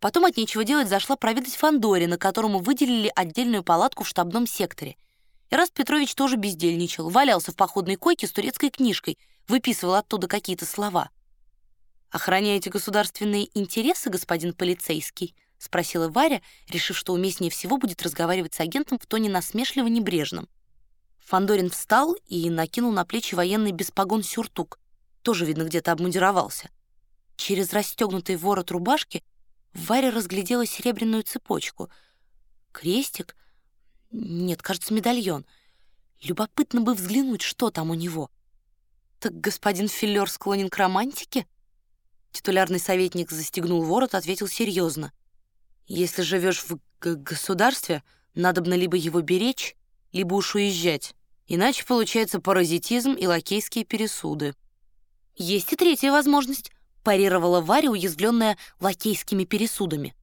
Потом от нечего делать зашла проведать Фандорина, которому выделили отдельную палатку в штабном секторе. Ираст Петрович тоже бездельничал, валялся в походной койке с турецкой книжкой, выписывал оттуда какие-то слова. «Охраняете государственные интересы, господин полицейский?» — спросила Варя, решив, что уместнее всего будет разговаривать с агентом в тоне насмешливо-небрежном. Фандорин встал и накинул на плечи военный без погон сюртук. Тоже, видно, где-то обмундировался. Через расстегнутый ворот рубашки Варя разглядела серебряную цепочку. Крестик? Нет, кажется, медальон. Любопытно бы взглянуть, что там у него. Так господин Филлер склонен к романтике? Титулярный советник застегнул ворот, ответил серьезно. Если живешь в государстве, надобно либо его беречь, либо уж уезжать. Иначе получается паразитизм и лакейские пересуды. Есть и третья возможность парировала Варя, уязвленная лакейскими пересудами.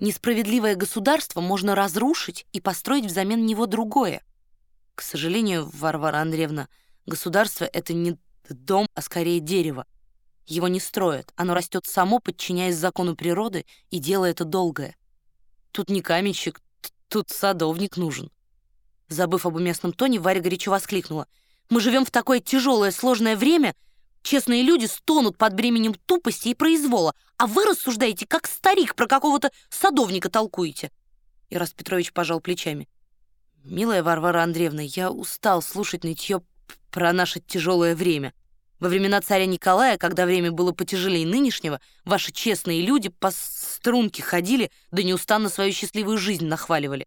Несправедливое государство можно разрушить и построить взамен него другое. К сожалению, Варвара Андреевна, государство — это не дом, а скорее дерево. Его не строят, оно растет само, подчиняясь закону природы, и дело это долгое. Тут не каменщик, тут садовник нужен. Забыв об уместном тоне, Варя горячо воскликнула. «Мы живем в такое тяжелое, сложное время, Честные люди стонут под бременем тупости и произвола, а вы рассуждаете, как старик, про какого-то садовника толкуете. Ирас Петрович пожал плечами. «Милая Варвара Андреевна, я устал слушать нытье про наше тяжелое время. Во времена царя Николая, когда время было потяжелее нынешнего, ваши честные люди по струнке ходили, да неустанно свою счастливую жизнь нахваливали.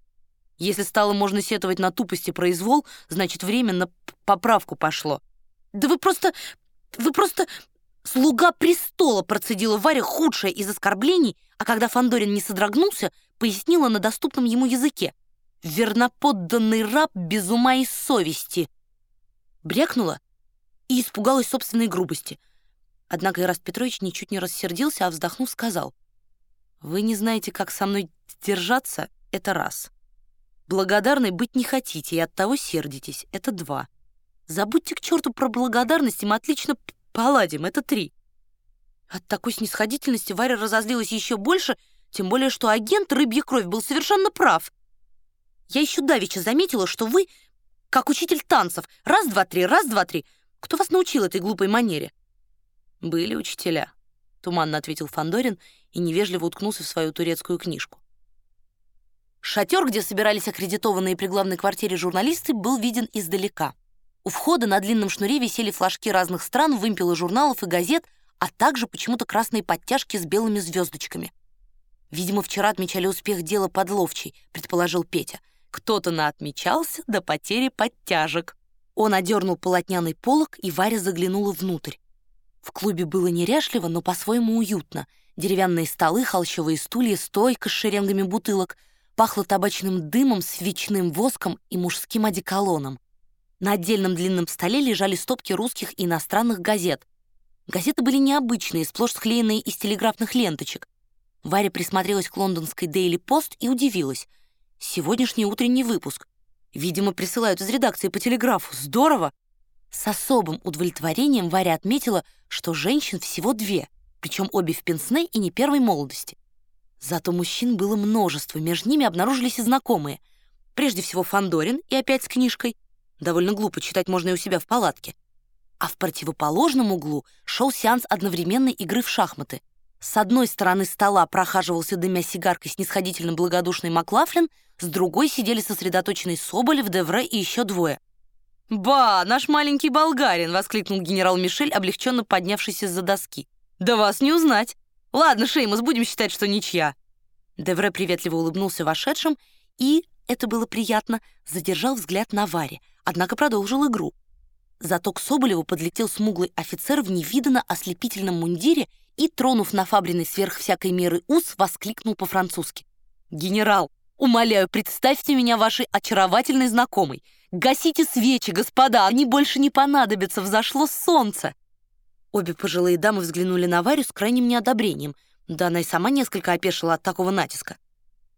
Если стало можно сетовать на тупости произвол, значит, время на поправку пошло. Да вы просто вы просто слуга престола, процедила Варя худшее из оскорблений, а когда Фандорин не содрогнулся, пояснила на доступном ему языке. Верноподданный раб без ума и совести. Брякнула и испугалась собственной грубости. Однако Ираст Петрович ничуть не рассердился, а вздохнув, сказал. «Вы не знаете, как со мной держаться? Это раз. Благодарной быть не хотите и оттого сердитесь. Это два. Забудьте к черту про благодарность, мы отлично поладим. Это три. От такой снисходительности Варя разозлилась еще больше, тем более, что агент рыбья кровь был совершенно прав. Я еще давеча заметила, что вы, как учитель танцев, раз, два, три, раз, два, три. Кто вас научил этой глупой манере? Были учителя, туманно ответил Фандорин и невежливо уткнулся в свою турецкую книжку. Шатер, где собирались аккредитованные при главной квартире журналисты, был виден издалека. У входа на длинном шнуре висели флажки разных стран, вымпелы журналов и газет, а также почему-то красные подтяжки с белыми звездочками. «Видимо, вчера отмечали успех дела подловчий», — предположил Петя. «Кто-то наотмечался до потери подтяжек». Он одернул полотняный полог, и Варя заглянула внутрь. В клубе было неряшливо, но по-своему уютно. Деревянные столы, холщовые стулья, стойка с шеренгами бутылок. Пахло табачным дымом, свечным воском и мужским одеколоном. На отдельном длинном столе лежали стопки русских и иностранных газет. Газеты были необычные, сплошь склеенные из телеграфных ленточек. Варя присмотрелась к лондонской Daily Post и удивилась. Сегодняшний утренний выпуск. Видимо, присылают из редакции по телеграфу. Здорово! С особым удовлетворением Варя отметила, что женщин всего две, причем обе в пенсне и не первой молодости. Зато мужчин было множество, между ними обнаружились и знакомые. Прежде всего Фандорин и опять с книжкой — Довольно глупо читать можно и у себя в палатке. А в противоположном углу шел сеанс одновременной игры в шахматы. С одной стороны стола прохаживался дымя сигаркой снисходительно благодушный Маклафлин, с другой сидели сосредоточенный Соболев, Девре и еще двое. «Ба, наш маленький болгарин!» — воскликнул генерал Мишель, облегченно поднявшийся за доски. «Да вас не узнать! Ладно, Шеймус, будем считать, что ничья!» Девре приветливо улыбнулся вошедшим и, это было приятно, задержал взгляд на Варе — однако продолжил игру. Зато к Соболеву подлетел смуглый офицер в невиданно ослепительном мундире и, тронув на фабриной сверх всякой меры ус, воскликнул по-французски. «Генерал, умоляю, представьте меня вашей очаровательной знакомой. Гасите свечи, господа, они больше не понадобятся, взошло солнце!» Обе пожилые дамы взглянули на Варю с крайним неодобрением. Да она и сама несколько опешила от такого натиска.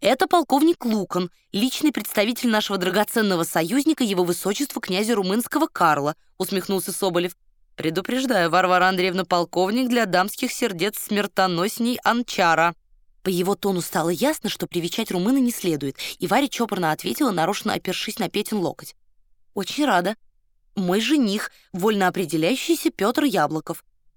Это полковник Лукан, личный представитель нашего драгоценного союзника, его высочества князя румынского Карла», — усмехнулся Соболев. «Предупреждаю, Варвара Андреевна, полковник для дамских сердец смертоносней Анчара». По его тону стало ясно, что привечать румына не следует, и Варя чопорно ответила, нарочно опершись на Петин локоть. «Очень рада. Мой жених, вольно определяющийся Петр Яблоков.